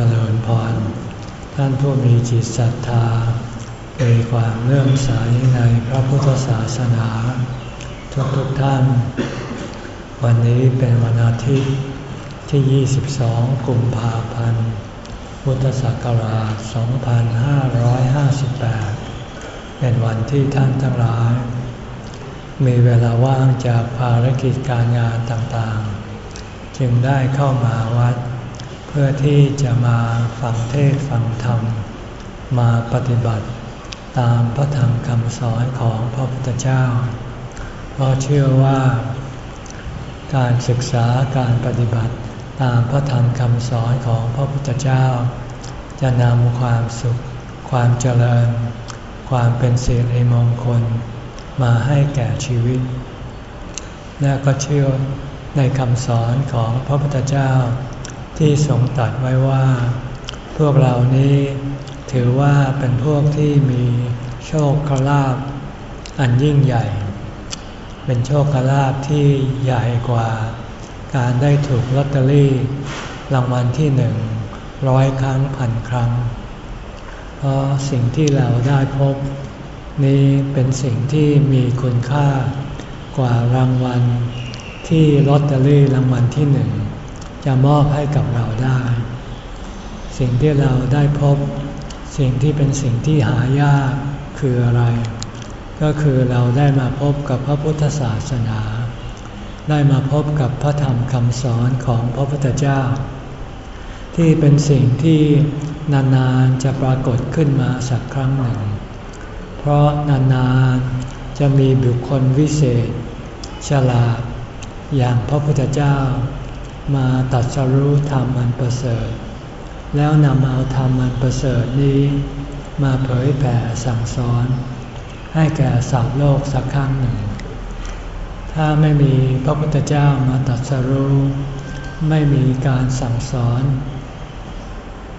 เจริญพร ท่านผู้มีจิตศรัทธามีความเลื่อมใสในพระพุทธศาสนา ทุกทุกท่าน วันนี้เป็นวันอาทิตย์ที่ 22 กุมภาพันธ์ พุทธศักราช 2558 เป็นวันที่ท่านทั้งหลาย มีเวลาว่างจากภารกิจการงานต่างๆ จึงได้เข้ามาวัด เพื่อที่จะมาฟังเทศฟังธรรม มาปฏิบัติตามพระธรรมคำสอนของพระพุทธเจ้า เพราะเชื่อว่า การศึกษาการปฏิบัติตามพระธรรมคำสอนของพระพุทธเจ้า จะนำความสุข ความเจริญ ความเป็นสิริมงคล มาให้แก่ชีวิต และก็เชื่อในคำสอนของพระพุทธเจ้า ที่ทรงตรัสไว้ว่า พวกเรานี้ถือว่าเป็นพวกที่มีโชคลาภอันยิ่งใหญ่ เป็นโชคลาภที่ใหญ่กว่า การได้ถูกลอตเตอรี่รางวัลที่หนึ่งร้อยครั้งพันครั้ง เพราะสิ่งที่เราได้พบ นี้เป็นสิ่งที่มีคุณค่ากว่ารางวัลที่ลอตเตอรี่รางวัลที่หนึ่ง จะมอบให้กับเราได้ สิ่งที่เราได้พบ สิ่งที่เป็นสิ่งที่หายากคืออะไร ก็คือเราได้มาพบกับพระพุทธศาสนา ได้มาพบกับพระธรรมคำสอนของพระพุทธเจ้า ที่เป็นสิ่งที่นานๆจะปรากฏขึ้นมาสักครั้งหนึ่ง เพราะนานๆจะมีบุคคลวิเศษ ฉลาดอย่างพระพุทธเจ้า มาตัดสรู้ธรรมอันประเสริฐ แล้วนำเอาธรรมอันประเสริฐนี้ มาเผยแผ่สั่งสอน ให้แก่สัตว์โลกสักครั้งหนึ่ง ถ้าไม่มีพระพุทธเจ้ามาตัดสรู้ ไม่มีการสั่งสอน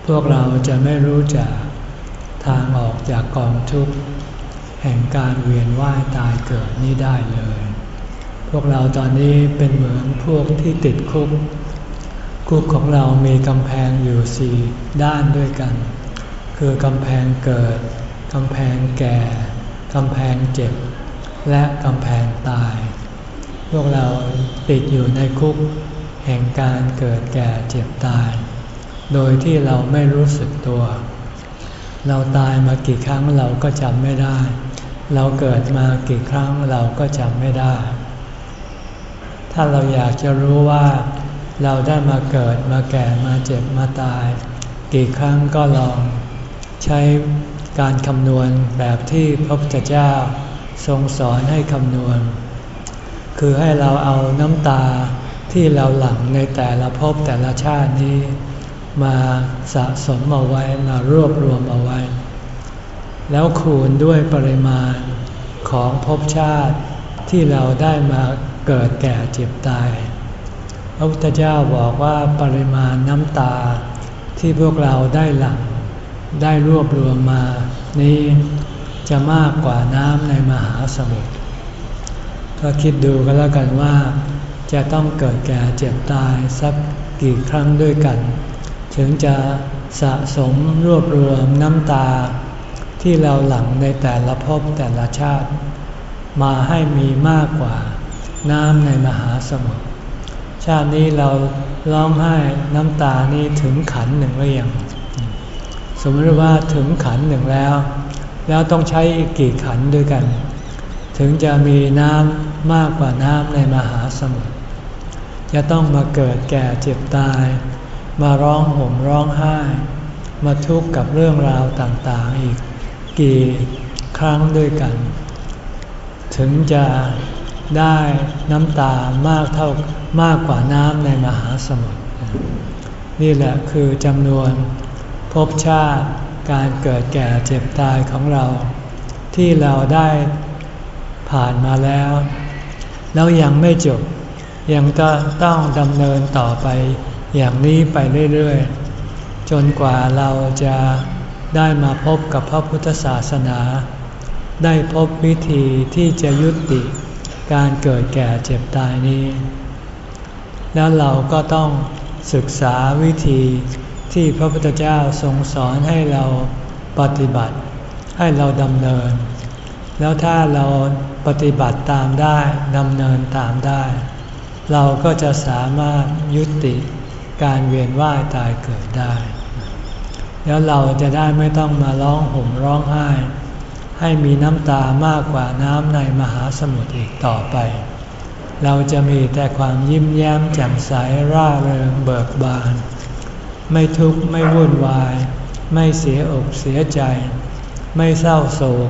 พวกเราจะไม่รู้จักทางออกจากกองทุกข์ แห่งการเวียนว่ายตายเกิดนี้ได้เลย พวกเราตอนนี้เป็นเหมือนพวกที่ติดคุก คุกของเรามีกำแพงอยู่สี่ด้านด้วยกัน คือกำแพงเกิด กำแพงแก่ กำแพงเจ็บ และกำแพงตาย พวกเราติดอยู่ในคุกแห่งการเกิดแก่เจ็บตาย โดยที่เราไม่รู้สึกตัว เราตายมากี่ครั้งเราก็จำไม่ได้ เราเกิดมากี่ครั้งเราก็จำไม่ได้ ถ้าเราอยากจะรู้ว่า เราได้มาเกิดมาแก่มาเจ็บมาตาย กี่ครั้งก็ลองใช้การคำนวณแบบที่พระพุทธเจ้าทรงสอนให้คำนวณ คือให้เราเอาน้ำตาที่เราหลั่งในแต่ละภพแต่ละชาตินี้ มาสะสมเอาไว้มารวบรวมเอาไว้ แล้วคูณด้วยปริมาณของภพชาติที่เราได้มาเกิดแก่เจ็บตาย ระพุทธเจ้าบอกว่าปริมาณน้ำตาที่พวกเราได้หลังได้รวบรวมมา นี้จะมากกว่าน้ำในมหาสมุทรก็คิดดูกันแล้วกันว่า จะต้องเกิดแก่เจ็บตายสักกี่ครั้งด้วยกัน ถึงจะสะสมรวบรวมน้ำตา ที่เราหลั่งในแต่ละภพแต่ละชาติ มาให้มีมากกว่าน้ำในมหาสมุทราตินี้เราร้องไห้น้ำตานี่ถึงขันหนึ่งหรือยังสมมติว่าถึงขันหนึ่งแล้ว แล้วต้องใช้กี่ขันด้วยกัน ถึงจะมีน้ำมากกว่าน้ำในมหาสมุทรจะต้องมาเกิดแก่เจ็บตาย มาร้องห่มร้องไห้ มาทุกข์กับเรื่องราวต่างๆอีก กี่ครั้งด้วยกัน ถึงจะ ได้น้ำตามากเท่ามากกว่าน้ำในมหาสมุทรนี่แหละคือจำนวนภพชาติการเกิดแก่เจ็บตายของเรา ที่เราได้ผ่านมาแล้ว แล้วยังไม่จบ ยังต้องดำเนินต่อไปอย่างนี้ไปเรื่อยๆ จนกว่าเราจะได้มาพบกับพระพุทธศาสนา ได้พบวิธีที่จะยุติ การเกิดแก่เจ็บตายนี้ แล้วเราก็ต้องศึกษาวิธีที่พระพุทธเจ้าทรงสอนให้เราปฏิบัติ ให้เราดำเนิน แล้วถ้าเราปฏิบัติตามได้ดำเนินตามได้ เราก็จะสามารถยุติการเวียนว่ายตายเกิดได้ แล้วเราจะได้ไม่ต้องมาร้องห่มร้องไห้ ให้มีน้ำตามากกว่าน้ำในมหาสมุทรอีกต่อไป เราจะมีแต่ความยิ้มแย้มแจ่มใสร่าเริงเบิกบาน ไม่ทุกข์ไม่วุ่นวาย ไม่เสียอกเสียใจ ไม่เศร้าโศก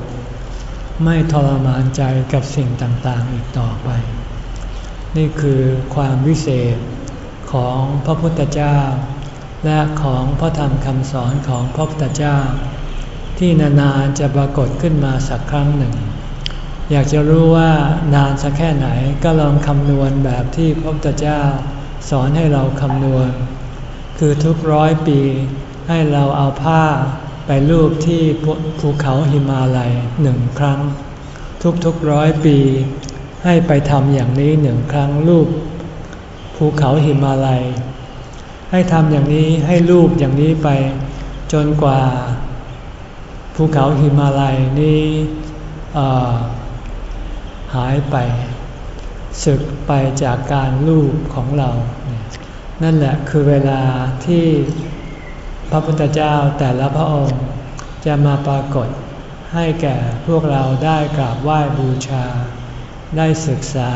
ไม่ทรมานใจกับสิ่งต่างๆอีกต่อไป นี่คือความวิเศษของพระพุทธเจ้า และของพระธรรมคำสอนของพระพุทธเจ้า ที่นานๆจะปรากฏขึ้นมาสักครั้งหนึ่ง อยากจะรู้ว่านานสักแค่ไหนก็ลองคำนวณแบบที่พระพุทธเจ้าสอนให้เราคำนวณ คือทุกร้อยปีให้เราเอาผ้าไปรูปที่ภูเขาหิมาลัยหนึ่งครั้ง ทุกๆร้อยปี ให้ไปทำอย่างนี้หนึ่งครั้งรูปภูเขาหิมาลัย ให้ทำอย่างนี้ให้รูปอย่างนี้ไป จนกว่า ภูเขาหิมาลัยนี้หายไปสึกไปจากการรูปของเรา นั่นแหละคือเวลาที่พระพุทธเจ้าแต่ละพระองค์จะมาปรากฏให้แก่พวกเราได้กราบไหว้บูชา ได้ศึกษา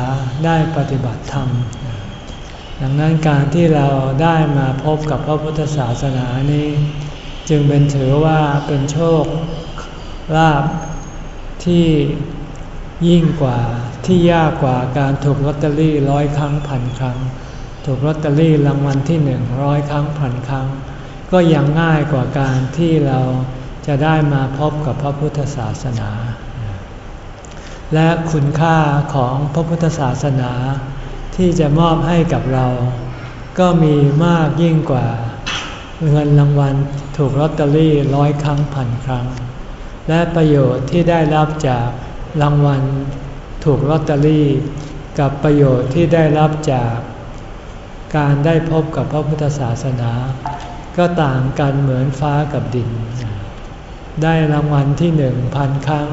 ได้ปฏิบัติธรรม ดังนั้นการที่เราได้มาพบกับพระพุทธศาสนานี้ จึงเป็นถือว่าเป็นโชคลาภที่ยิ่งกว่าที่ยากกว่าการถูกลอตเตอรี่ร้อยครั้งพันครั้ง ถูกลอตเตอรี่รางวัลที่หนึ่งร้อยครั้งพันครั้ง ก็ยังง่ายกว่าการที่เราจะได้มาพบกับพระพุทธศาสนา และคุณค่าของพระพุทธศาสนา ที่จะมอบให้กับเรา ก็มีมากยิ่งกว่าเงินรางวัล ถูกลอตเตอรี่ร้อยครั้งพันครั้ง และประโยชน์ที่ได้รับจากรางวัลถูกลอตเตอรี่ กับประโยชน์ที่ได้รับจาก การได้พบกับพระพุทธศาสนา ก็ต่างกันเหมือนฟ้ากับดิน ได้รางวัลที่หนึ่งพันครั้ง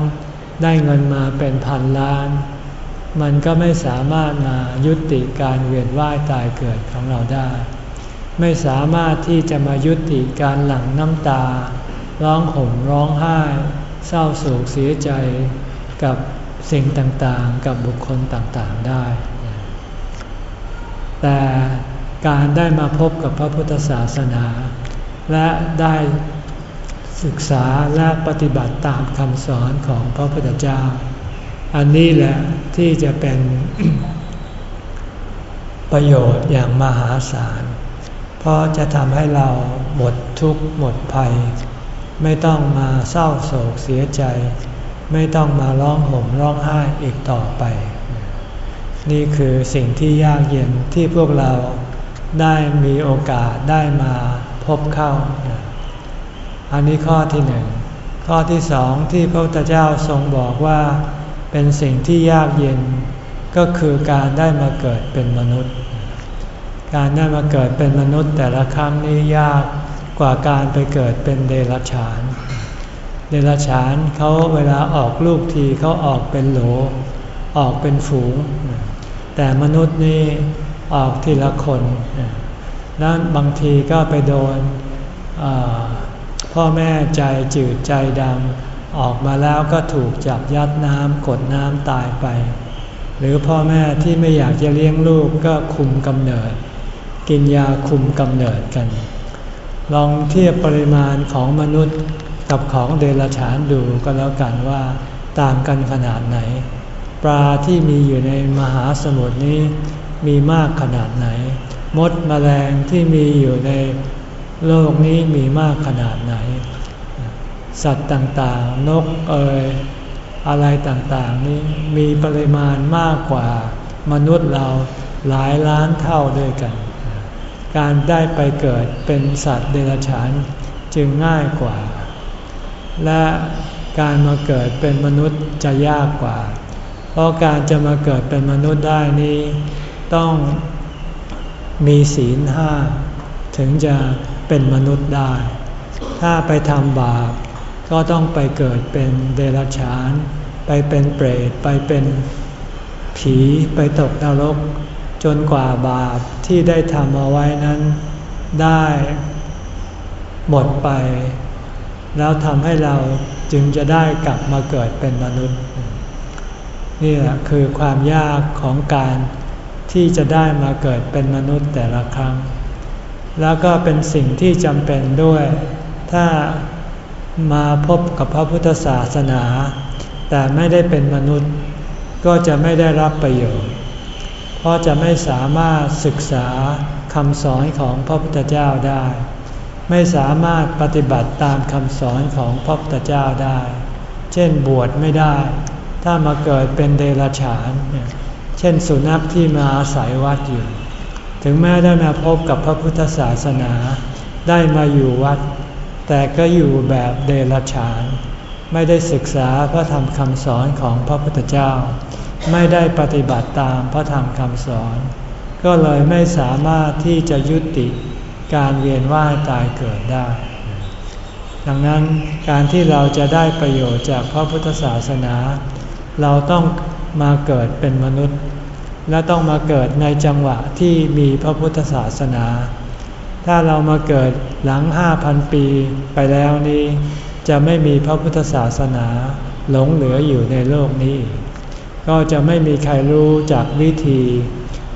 ได้เงินมาเป็นพันล้าน มันก็ไม่สามารถมายุติการเวียนว่ายตายเกิดของเราได้ ไม่สามารถที่จะมายุติการหลั่งน้ำตา ร้องห่มร้องไห้ เศร้าโศกเสียใจกับสิ่งต่างๆ กับบุคคลต่างๆได้ แต่การได้มาพบกับพระพุทธศาสนา และได้ศึกษาและปฏิบัติตามคำสอนของพระพุทธเจ้า อันนี้แหละที่จะเป็นประโยชน์อย่างมหาศาล เพราะจะทำให้เราหมดทุกข์หมดภัย ไม่ต้องมาเศร้าโศกเสียใจ ไม่ต้องมาร้องห่มร้องไห้อีกต่อไป นี่คือสิ่งที่ยากเย็นที่พวกเราได้มีโอกาสได้มาพบเข้า อันนี้ข้อที่หนึ่ง ข้อที่สองที่พระพุทธเจ้าทรงบอกว่า เป็นสิ่งที่ยากเย็นก็คือการได้มาเกิดเป็นมนุษย์ การได้มาเกิดเป็นมนุษย์แต่ละครั้งนี้ยากกว่าการไปเกิดเป็นเดรัจฉาน เดรัจฉานเขาเวลาออกลูกทีเขาออกเป็นโหล ออกเป็นฝูง แต่มนุษย์นี่ออกทีละคนแล้วบางทีก็ไปโดนพ่อแม่ใจจืดใจดำออกมาแล้วก็ถูกจับยัดน้ำกดน้ำตายไป หรือพ่อแม่ที่ไม่อยากจะเลี้ยงลูกก็คุมกำเนิด กินยาคุมกำเนิดกัน ลองเทียบปริมาณของมนุษย์กับของเดรัจฉานดูก็แล้วกันว่าต่างกันขนาดไหน ปลาที่มีอยู่ในมหาสมุทรนี้มีมากขนาดไหน มดมแมลงที่มีอยู่ในโลกนี้มีมากขนาดไหน สัตว์ต่างๆ นกเอ่ยอะไรต่างๆนี้มีปริมาณมากกว่ามนุษย์เราหลายล้านเท่าด้วยกัน การได้ไปเกิดเป็นสัตว์เดรัจฉานจึงง่ายกว่า และการมาเกิดเป็นมนุษย์จะยากกว่า เพราะการจะมาเกิดเป็นมนุษย์ได้นี้ ต้องมีศีลห้าถึงจะเป็นมนุษย์ได้ ถ้าไปทำบาปก็ต้องไปเกิดเป็นเดรัจฉาน ไปเป็นเปรต ไปเป็นผี ไปตกนรก จนกว่าบาปที่ได้ทำเอาไว้นั้น ได้หมดไป แล้วทำให้เราจึงจะได้กลับมาเกิดเป็นมนุษย์ นี่แหละคือความยากของการที่จะได้มาเกิดเป็นมนุษย์แต่ละครั้ง แล้วก็เป็นสิ่งที่จำเป็นด้วย ถ้ามาพบกับพระพุทธศาสนา แต่ไม่ได้เป็นมนุษย์ ก็จะไม่ได้รับประโยชน์ เพราะจะไม่สามารถศึกษาคำสอนของพระพุทธเจ้าได้ ไม่สามารถปฏิบัติตามคำสอนของพระพุทธเจ้าได้ เช่นบวชไม่ได้ ถ้ามาเกิดเป็นเดรัจฉาน เช่นสุนัขที่มาอาศัยวัดอยู่ ถึงแม้ได้มาพบกับพระพุทธศาสนา ได้มาอยู่วัด แต่ก็อยู่แบบเดรัจฉาน ไม่ได้ศึกษาพระธรรมคำสอนของพระพุทธเจ้า ไม่ได้ปฏิบัติตามพระธรรมคำสอน ก็เลยไม่สามารถที่จะยุติการเวียนว่ายตายเกิดได้ ดังนั้นการที่เราจะได้ประโยชน์จากพระพุทธศาสนา เราต้องมาเกิดเป็นมนุษย์ และต้องมาเกิดในจังหวะที่มีพระพุทธศาสนา ถ้าเรามาเกิดหลังห้าพันปีไปแล้วนี้ จะไม่มีพระพุทธศาสนาหลงเหลืออยู่ในโลกนี้ ก็จะไม่มีใครรู้จากวิธี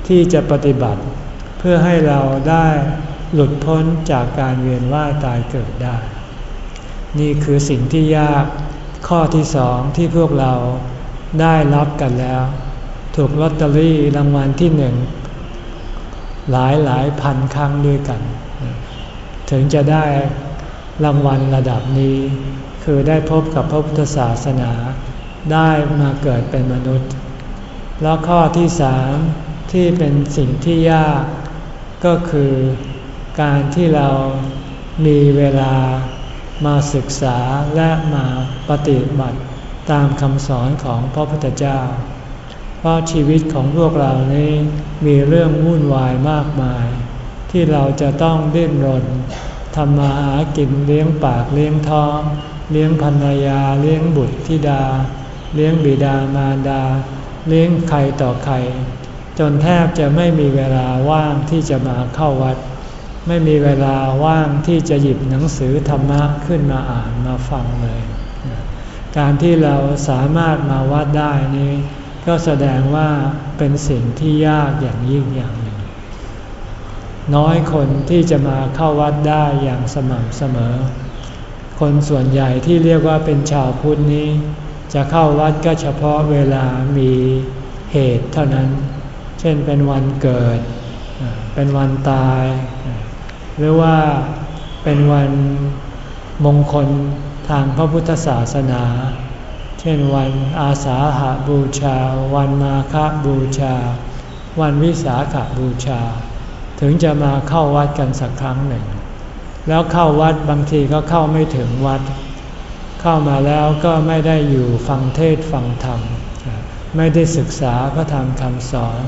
ที่จะปฏิบัติ เพื่อให้เราได้หลุดพ้นจากการเวียนว่ายตายเกิดได้ นี่คือสิ่งที่ยากข้อที่สองที่พวกเราได้รับกันแล้ว ถูกลอตเตอรี่รางวัลที่หนึ่งหลายหลายพันครั้งด้วยกัน ถึงจะได้รางวัลระดับนี้ คือได้พบกับพระพุทธศาสนา ได้มาเกิดเป็นมนุษย์ แล้วข้อที่สามที่เป็นสิ่งที่ยาก ก็คือการที่เรามีเวลามาศึกษาและมาปฏิบัติตามคำสอนของพระพุทธเจ้า เพราะชีวิตของพวกเรานี้มีเรื่องวุ่นวายมากมาย ที่เราจะต้องดิ้นรนทำมาหากินเลี้ยงปากเลี้ยงท้อง เลี้ยงภรรยาเลี้ยงบุตรธิดา เลี้ยงบิดามารดา เลี้ยงใครต่อใคร จนแทบจะไม่มีเวลาว่างที่จะมาเข้าวัด ไม่มีเวลาว่างที่จะหยิบหนังสือธรรมะขึ้นมาอ่านมาฟังเลย การที่เราสามารถมาวัดได้นี้ ก็แสดงว่าเป็นสิ่งที่ยากอย่างยิ่งอย่างหนึ่ง น้อยคนที่จะมาเข้าวัดได้อย่างสม่ำเสมอ คนส่วนใหญ่ที่เรียกว่าเป็นชาวพุทธนี้ จะเข้าวัดก็เฉพาะเวลามีเหตุเท่านั้น เช่นเป็นวันเกิด เป็นวันตาย หรือว่าเป็นวันมงคลทางพระพุทธศาสนา เช่นวันอาสาหาบูชา วันมาฆบูชา วันวิสาขบูชา ถึงจะมาเข้าวัดกันสักครั้งหนึ่ง แล้วเข้าวัดบางทีก็เข้าไม่ถึงวัด เข้ามาแล้วก็ไม่ได้อยู่ฟังเทศฟังธรรม ไม่ได้ศึกษาพระธรรมคำสอน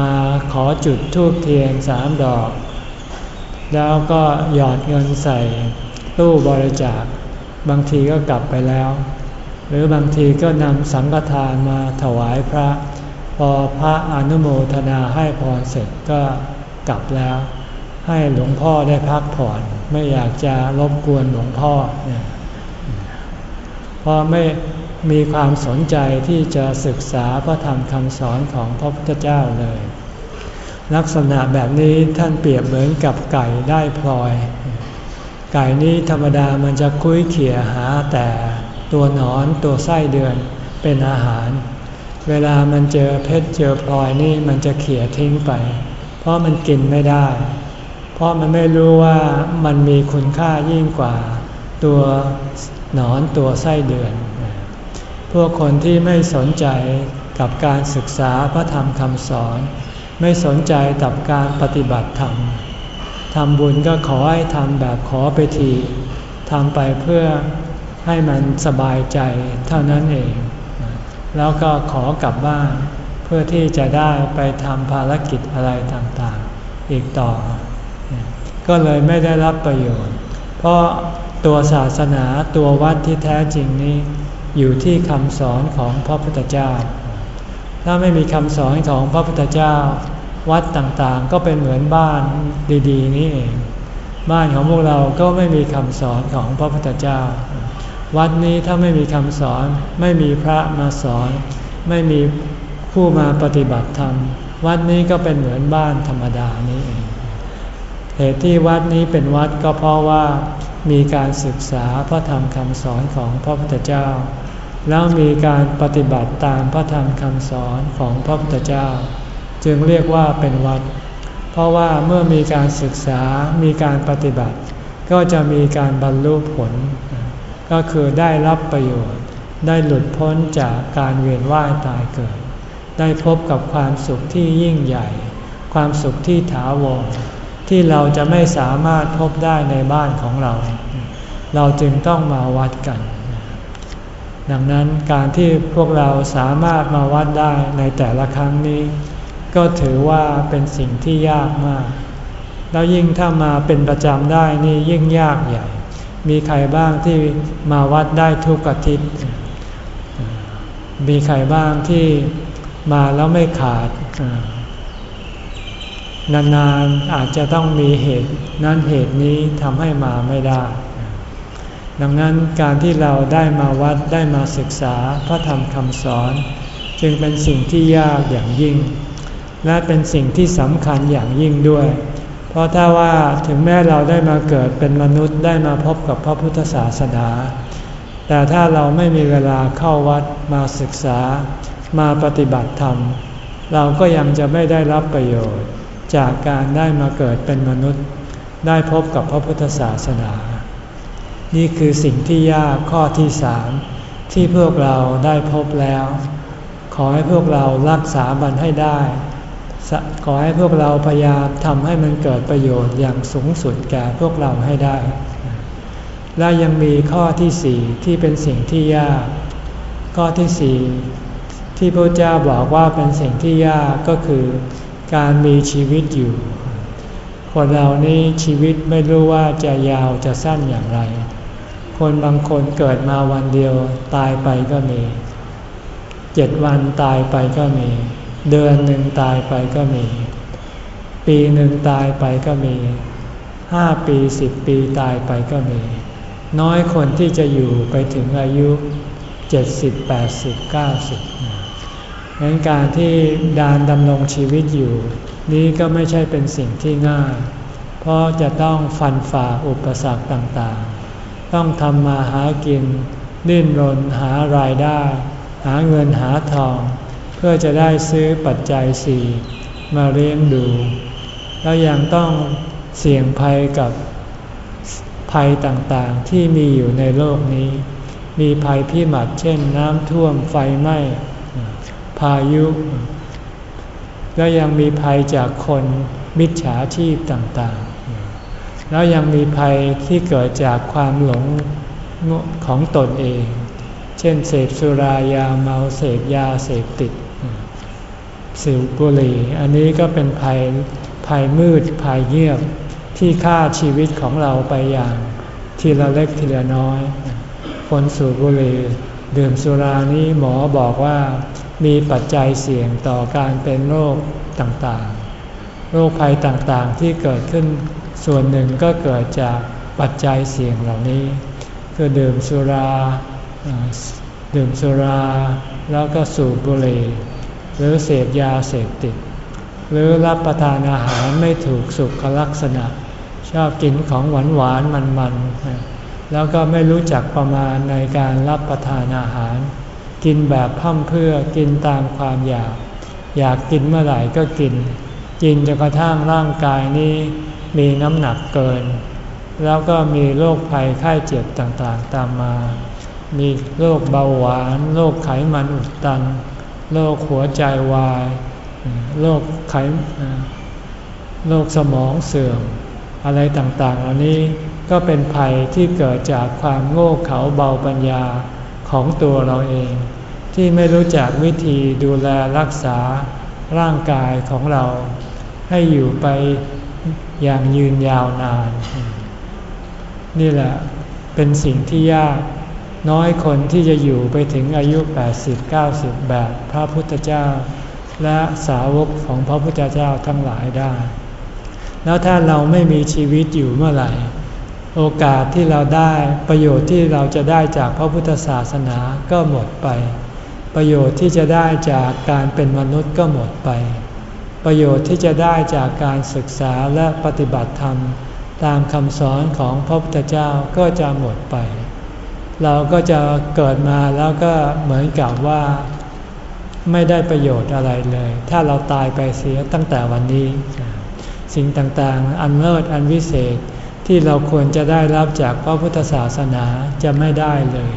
มาขอจุดทูบเทียนสามดอก แล้วก็หยอดเงินใส่ตู้บริจาค บางทีก็กลับไปแล้ว หรือบางทีก็นำสังฆทานมาถวายพระ พอพระอนุโมทนาให้พรเสร็จก็กลับแล้ว ให้หลวงพ่อได้พักผ่อน ไม่อยากจะรบกวนหลวงพ่อเนี่ย เพราะไม่มีความสนใจที่จะศึกษาพระธรรมคำสอนของพระพุทธเจ้าเลย ลักษณะแบบนี้ท่านเปรียบเหมือนกับไก่ได้พลอย ไก่นี้ธรรมดามันจะคุ้ยเขี่ยหาแต่ตัวหนอนตัวไส้เดือนเป็นอาหาร เวลามันเจอเพชรเจอพลอยนี่มันจะเขี่ยทิ้งไป เพราะมันกินไม่ได้ เพราะมันไม่รู้ว่ามันมีคุณค่ายิ่งกว่าตัว หนอนตัวไส้เดือน พวกคนที่ไม่สนใจกับการศึกษาพระธรรมคำสอน ไม่สนใจกับการปฏิบัติธรรมทำบุญก็ขอให้ทำแบบขอไปทีทำไปเพื่อให้มันสบายใจเท่านั้นเอง แล้วก็ขอกลับบ้าน เพื่อที่จะได้ไปทำภารกิจอะไรต่างๆ อีกต่อ ก็เลยไม่ได้รับประโยชน์ เพราะ ตัวศาสนาตัววัดที่แท้จริงนี้ อยู่ที่คำสอนของพระพุทธเจ้า ถ้าไม่มีคำสอนของพระพุทธเจ้า วัดต่างๆ ก็เป็นเหมือนบ้านดีๆ นี่เอง บ้านของพวกเราก็ไม่มีคำสอนของพระพุทธเจ้า วัดนี้ถ้าไม่มีคำสอนไม่มีพระมาสอน ไม่มีผู้มาปฏิบัติธรรม วัดนี้ก็เป็นเหมือนบ้านธรรมดานี้เองเหตุที่วัดนี้เป็นวัดก็เพราะว่า มีการศึกษาพระธรรมคำสอนของพระพุทธเจ้า แล้วมีการปฏิบัติตามพระธรรมคำสอนของพระพุทธเจ้า จึงเรียกว่าเป็นวัด เพราะว่าเมื่อมีการศึกษา มีการปฏิบัติ ก็จะมีการบรรลุผล ก็คือได้รับประโยชน์ ได้หลุดพ้นจากการเวียนว่ายตายเกิด ได้พบกับความสุขที่ยิ่งใหญ่ ความสุขที่ถาวร ที่เราจะไม่สามารถพบได้ในบ้านของเรา เราจึงต้องมาวัดกัน ดังนั้นการที่พวกเราสามารถมาวัดได้ในแต่ละครั้งนี้ ก็ถือว่าเป็นสิ่งที่ยากมาก แล้วยิ่งถ้ามาเป็นประจำได้นี่ยิ่งยากใหญ่ มีใครบ้างที่มาวัดได้ทุกอาทิตย์ มีใครบ้างที่มาแล้วไม่ขาด นานๆอาจจะต้องมีเหตุนั้นเหตุนี้ทำให้มาไม่ได้ ดังนั้นการที่เราได้มาวัดได้มาศึกษาพระธรรมคำสอน จึงเป็นสิ่งที่ยากอย่างยิ่ง และเป็นสิ่งที่สำคัญอย่างยิ่งด้วย เพราะถ้าว่าถึงแม้เราได้มาเกิดเป็นมนุษย์ได้มาพบกับพระพุทธศาสนา แต่ถ้าเราไม่มีเวลาเข้าวัดมาศึกษา มาปฏิบัติธรรม เราก็ยังจะไม่ได้รับประโยชน์ จากการได้มาเกิดเป็นมนุษย์ ได้พบกับพระพุทธศาสนา นี่คือสิ่งที่ยากข้อที่สามที่พวกเราได้พบแล้ว ขอให้พวกเรารักษามันให้ได้ ขอให้พวกเราพยายามทำให้มันเกิดประโยชน์อย่างสูงสุดแก่พวกเราให้ได้ และยังมีข้อที่สี่ที่เป็นสิ่งที่ยาก ข้อที่สี่ที่พระเจ้าบอกว่าเป็นสิ่งที่ยากก็คือ การมีชีวิตอยู่ คนเรานี้ชีวิตไม่รู้ว่าจะยาวจะสั้นอย่างไร คนบางคนเกิดมาวันเดียวตายไปก็มี เจ็ดวันตายไปก็มี เดือนหนึ่งตายไปก็มี ปีหนึ่งตายไปก็มี ห้าปีสิบปีตายไปก็มี น้อยคนที่จะอยู่ไปถึงอายุเจ็ดสิบแปดสิบเก้าสิบ ดังนั้นการที่ดานดำรงชีวิตอยู่ นี้ก็ไม่ใช่เป็นสิ่งที่ง่าย เพราะจะต้องฟันฝ่าอุปสรรคต่างๆ ต้องทำมาหากินดิ้นรนหารายได้ หาเงินหาทอง เพื่อจะได้ซื้อปัจจัยสี่มาเลี้ยงดู แล้วยังต้องเสี่ยงภัยกับภัยต่างๆที่มีอยู่ในโลกนี้ มีภัยพิบัติเช่นน้ำท่วมไฟไหม้ายุ แล้วยังมีภัยจากคนมิจฉาชีพต่างๆ แล้วยังมีภัยที่เกิดจากความหลงของตนเอง เช่นเสพสุรายาเมาเสพยาเสพติดสิวบุหรี่อันนี้ก็เป็นภัยภัยมืดภัยเงียบที่ฆ่าชีวิตของเราไปอย่างทีละเล็กทีละน้อย คนสูบบุหรี่ดื่มสุรานี้หมอบอกว่า มีปัจจัยเสี่ยงต่อการเป็นโรคต่างๆ โรคภัยต่างๆที่เกิดขึ้นส่วนหนึ่งก็เกิดจากปัจจัยเสี่ยงเหล่านี้ คือดื่มสุรา ดื่มสุรา แล้วก็สูบบุหรี่หรือเสพยาเสพติด หรือรับประทานอาหารไม่ถูกสุขลักษณะ ชอบกินของหวานหวานมันๆแล้วก็ไม่รู้จักประมาณในการรับประทานอาหาร กินแบบพ่ำเพื่อกินตามความอยาก อยากกินเมื่อไหร่ก็กิน กินจนกระทั่งร่างกายนี้มีน้ำหนักเกิน แล้วก็มีโรคภัยไข้เจ็บต่างๆตามมา มีโรคเบาหวานโรคไขมันอุดตันโรคหัวใจวายโรคไขโรคสมองเสื่อม อะไรต่างๆ เหล่านี้ก็เป็นภัยที่เกิดจากความโง่เขลาเบาปัญญา ของตัวเราเอง ที่ไม่รู้จักวิธีดูแลรักษาร่างกายของเรา ให้อยู่ไปอย่างยืนยาวนาน นี่แหละเป็นสิ่งที่ยากน้อยคนที่จะอยู่ไปถึงอายุ 80-90 แบบพระพุทธเจ้า และสาวกของพระพุทธเจ้าทั้งหลายได้ แล้วถ้าเราไม่มีชีวิตอยู่เมื่อไหร่ โอกาสที่เราได้ประโยชน์ที่เราจะได้จากพระพุทธศาสนาก็หมดไป ประโยชน์ที่จะได้จากการเป็นมนุษย์ก็หมดไป ประโยชน์ที่จะได้จากการศึกษาและปฏิบัติธรรม ตามคำสอนของพระพุทธเจ้าก็จะหมดไป เราก็จะเกิดมาแล้วก็เหมือนกับว่า ไม่ได้ประโยชน์อะไรเลย ถ้าเราตายไปเสียตั้งแต่วันนี้ สิ่งต่างๆ อันเลิศอันวิเศษ ที่เราควรจะได้รับจากพระพุทธศาสนาจะไม่ได้เลย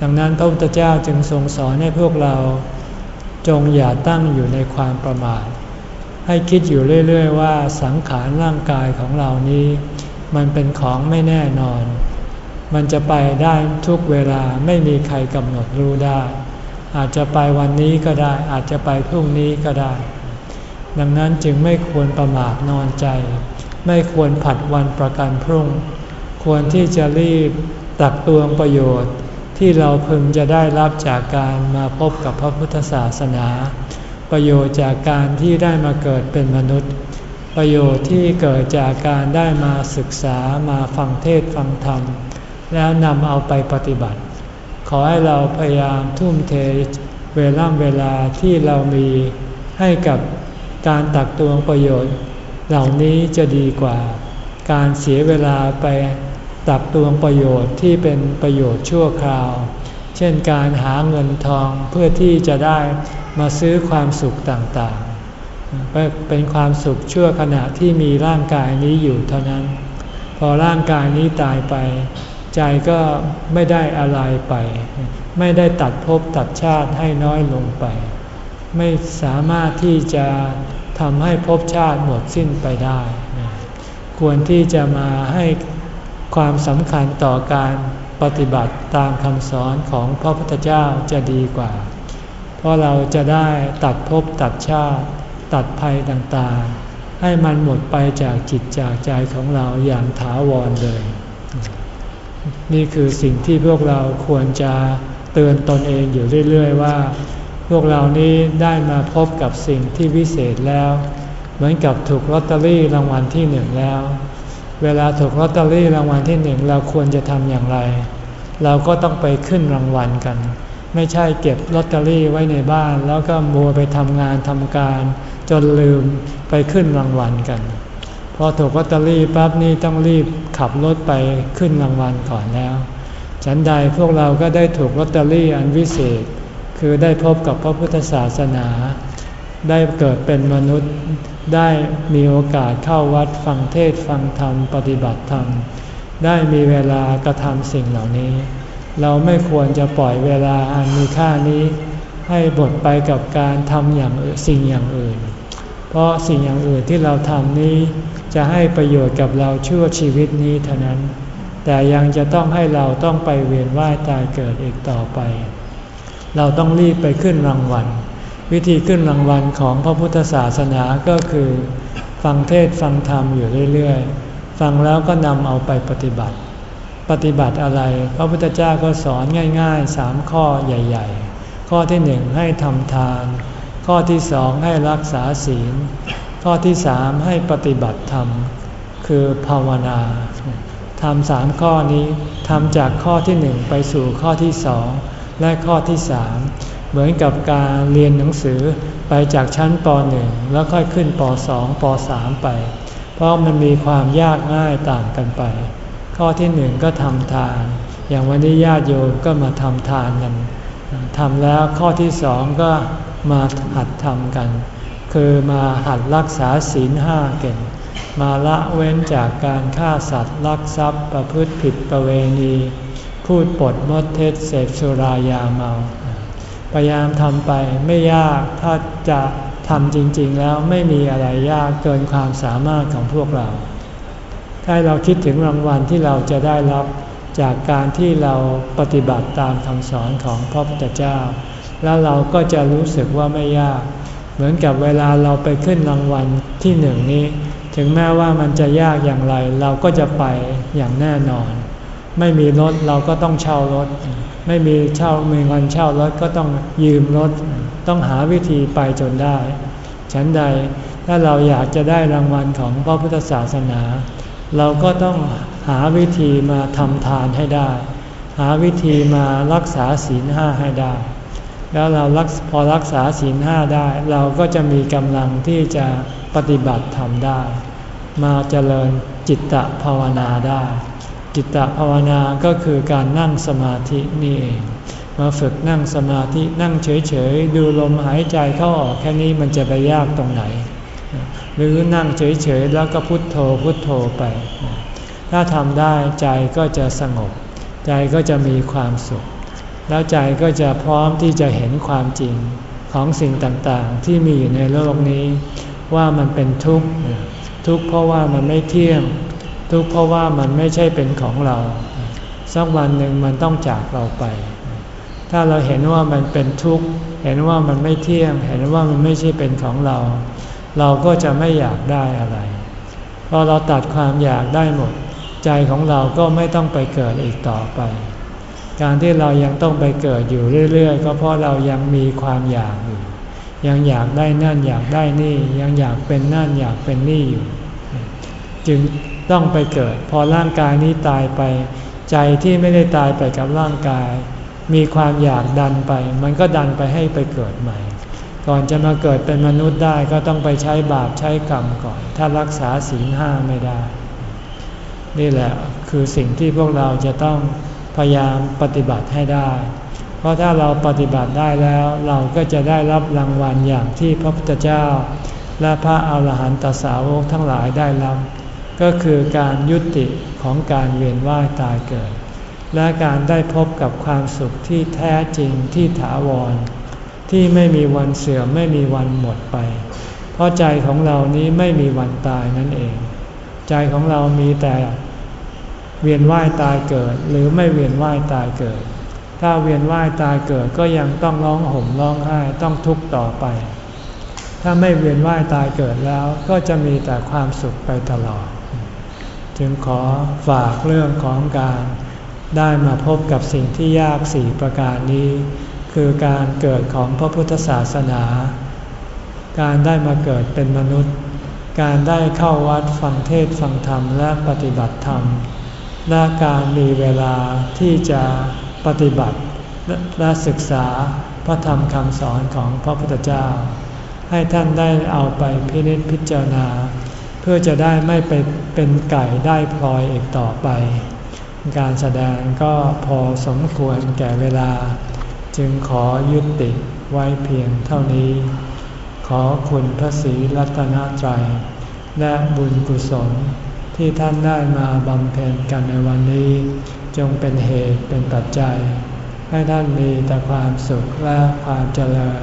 ดังนั้นพระพุทธเจ้าจึงทรงสอนให้พวกเรา จงอย่าตั้งอยู่ในความประมาท ให้คิดอยู่เรื่อย ๆ ว่าสังขารร่างกายของเรานี้ มันเป็นของไม่แน่นอน มันจะไปได้ทุกเวลาไม่มีใครกำหนดรู้ได้ อาจจะไปวันนี้ก็ได้ อาจจะไปพรุ่งนี้ก็ได้ ดังนั้นจึงไม่ควรประมาทนอนใจ ไม่ควรผัดวันประกันพรุ่ง ควรที่จะรีบตักตวงประโยชน์ ที่เราพึงจะได้รับจากการมาพบกับพระพุทธศาสนา ประโยชน์จากการที่ได้มาเกิดเป็นมนุษย์ ประโยชน์ที่เกิดจากการได้มาศึกษามาฟังเทศฟังธรรม แล้วนำเอาไปปฏิบัติ ขอให้เราพยายามทุ่มเทเวลาเวลาที่เรามีให้กับการตักตวงประโยชน์ เหล่านี้จะดีกว่า การเสียเวลาไปตักตวงประโยชน์ที่เป็นประโยชน์ชั่วคราว เช่นการหาเงินทองเพื่อที่จะได้มาซื้อความสุขต่างๆ เป็นความสุขชั่วขณะที่มีร่างกายนี้อยู่เท่านั้น พอร่างกายนี้ตายไป ใจก็ไม่ได้อะไรไป ไม่ได้ตัดภพตัดชาติให้น้อยลงไป ไม่สามารถที่จะ ทำให้ภพชาติหมดสิ้นไปได้ ควรที่จะมาให้ความสำคัญต่อการปฏิบัติตามคำสอนของพระพุทธเจ้าจะดีกว่า เพราะเราจะได้ตัดภพตัดชาติ ตัดภัยต่างๆ ให้มันหมดไปจากจิตจากใจของเราอย่างถาวรเลย นี่คือสิ่งที่พวกเราควรจะเตือนตนเองอยู่เรื่อย ๆ ว่า พวกเรานี้ได้มาพบกับสิ่งที่วิเศษแล้ว เหมือนกับถูกลอตเตอรี่รางวัลที่หนึ่งแล้ว เวลาถูกลอตเตอรี่รางวัลที่หนึ่งเราควรจะทำอย่างไร เราก็ต้องไปขึ้นรางวัลกัน ไม่ใช่เก็บลอตเตอรี่ไว้ในบ้าน แล้วก็มัวไปทำงานทำการ จนลืมไปขึ้นรางวัลกันพอถูกลอตเตอรี่ปั๊บนี่ต้องรีบขับรถไปขึ้นรางวัลก่อนแล้ว ฉันใดพวกเราก็ได้ถูกลอตเตอรี่อันวิเศษ คือได้พบกับพระพุทธศาสนา ได้เกิดเป็นมนุษย์ ได้มีโอกาสเข้าวัดฟังเทศฟังธรรมปฏิบัติธรรม ได้มีเวลากระทำสิ่งเหล่านี้ เราไม่ควรจะปล่อยเวลาอันมีค่านี้ ให้บดไปกับการทำอย่างสิ่งอย่างอื่น เพราะสิ่งอย่างอื่นที่เราทำนี้ จะให้ประโยชน์กับเราชั่วชีวิตนี้เท่านั้น แต่ยังจะต้องให้เราต้องไปเวียนว่ายตายเกิดอีกต่อไป เราต้องรีบไปขึ้นรางวัล วิธีขึ้นรางวัลของพระพุทธศาสนาก็คือ ฟังเทศฟังธรรมอยู่เรื่อยๆ ฟังแล้วก็นำเอาไปปฏิบัติ ปฏิบัติอะไร พระพุทธเจ้าก็สอนง่ายๆสามข้อใหญ่ ๆ ข้อที่หนึ่งให้ทำทาน ข้อที่สองให้รักษาศีล ข้อที่สามให้ปฏิบัติธรรม คือภาวนาทำสามข้อนี้ทำจากข้อที่หนึ่งไปสู่ข้อที่สอง และข้อที่สามเหมือนกับการเรียนหนังสือไปจากชั้นป .1 แล้วค่อยขึ้นป .2 ป .3 ไป เพราะมันมีความยากง่ายต่างกันไป ข้อที่หนึ่งก็ทำทาน อย่างวันนี้ญาติโยมก็มาทำทานกันทำแล้วข้อที่สองก็มาหัดทำกัน คือมาหัดรักษาศีลห้าเก่งมาละเว้นจากการฆ่าสัตว์ลักทรัพย์ประพฤติผิดประเวณี พูดปดมดเท็จเสพสุรายาเมา พยายามทำไปไม่ยากถ้าจะทำจริง ๆ แล้วไม่มีอะไรยากเกินความสามารถของพวกเรา ถ้าเราคิดถึงรางวัลที่เราจะได้รับจากการที่เราปฏิบัติตามคำสอนของพระพุทธเจ้า แล้วเราก็จะรู้สึกว่าไม่ยาก เหมือนกับเวลาเราไปขึ้นรางวัลที่หนึ่งนี้ถถึงแม้ว่ามันจะยากอย่างไร เราก็จะไปอย่างแน่นอน ไม่มีรถเราก็ต้องเช่ารถ ไม่มีเช่ามีเงินเช่ารถก็ต้องยืมรถ ต้องหาวิธีไปจนได้ ฉันใดถ้าเราอยากจะได้รางวัลของพระพุทธศาสนา เราก็ต้องหาวิธีมาทำทานให้ได้ หาวิธีมารักษาศีลห้าให้ได้ แล้วเรารักพอรักษาศีลห้าได้ เราก็จะมีกำลังที่จะปฏิบัติทำได้ มาเจริญจิตตภาวนาได้ จิตตภาวนาก็คือการนั่งสมาธินี่เอง มาฝึกนั่งสมาธินั่งเฉยๆ ดูลมหายใจเข้าออกแค่นี้มันจะไปยากตรงไหน หรือนั่งเฉยๆ แล้วก็พุทโธพุทโธไป ถ้าทำได้ใจก็จะสงบ ใจก็จะมีความสุข แล้วใจก็จะพร้อมที่จะเห็นความจริงของสิ่งต่างๆ ที่มีอยู่ในโลกนี้ ว่ามันเป็นทุกข์ทุกข์เพราะว่ามันไม่เที่ยง ทุกข์เพราะว่ามันไม่ใช่เป็นของเรา สักวันหนึ่งมันต้องจากเราไป ถ้าเราเห็นว่ามันเป็นทุกข์ เห็นว่ามันไม่เที่ยง เห็นว่ามันไม่ใช่เป็นของเรา เราก็จะไม่อยากได้อะไรพอเราตัดความอยากได้หมด ใจของเราก็ไม่ต้องไปเกิดอีกต่อไป การที่เรายังต้องไปเกิดอยู่เรื่อย ๆ ก็เพราะเรายังมีความอยากอยู่ ยังอยากได้นั่นอยากได้นี่ ยังอยากเป็นนั่นอยากเป็นนี่อยู่ จึง ต้องไปเกิด พอร่างกายนี้ตายไป ใจที่ไม่ได้ตายไปกับร่างกาย มีความอยากดันไป มันก็ดันไปให้ไปเกิดใหม่ ก่อนจะมาเกิดเป็นมนุษย์ได้ก็ต้องไปใช้บาปใช้กรรมก่อน ถ้ารักษาศีลห้าไม่ได้ นี่แหละคือสิ่งที่พวกเราจะต้องพยายามปฏิบัติให้ได้ เพราะถ้าเราปฏิบัติได้แล้ว เราก็จะได้รับรางวัลอย่างที่พระพุทธเจ้า และพระอาหารหันตสาวกทั้งหลายได้รับ ก็คือการยุติของการเวียนว่ายตายเกิด และการได้พบกับความสุขที่แท้จริงที่ถาวร ที่ไม่มีวันเสื่อมไม่มีวันหมดไป เพราะใจของเรานี้ไม่มีวันตายนั่นเอง ใจของเรามีแต่เวียนว่ายตายเกิด หรือไม่เวียนว่ายตายเกิด ถ้าเวียนว่ายตายเกิดก็ยังต้องร้องห่มร้องไห้ต้องทุกข์ต่อไป ถ้าไม่เวียนว่ายตายเกิดแล้วก็จะมีแต่ความสุขไปตลอด จึงขอฝากเรื่องของการได้มาพบกับสิ่งที่ยากสี่ประการนี้ คือการเกิดของพระพุทธศาสนา การได้มาเกิดเป็นมนุษย์ การได้เข้าวัดฟังเทศฟังธรรมและปฏิบัติธรรม และการมีเวลาที่จะปฏิบัติและศึกษาพระธรรมคำสอนของพระพุทธเจ้า ให้ท่านได้เอาไปพินิจพิจารณา เพื่อจะได้ไม่ไปเป็นไก่ได้พลอยอีกต่อไป การแสดงก็พอสมควรแก่เวลา จึงขอยุติไว้เพียงเท่านี้ ขอคุณพระศรีรัตนตรัย และบุญกุศลที่ท่านได้มาบำเพ็ญกันในวันนี้ จงเป็นเหตุเป็นปัจจัย ให้ท่านมีแต่ความสุขและความเจริญ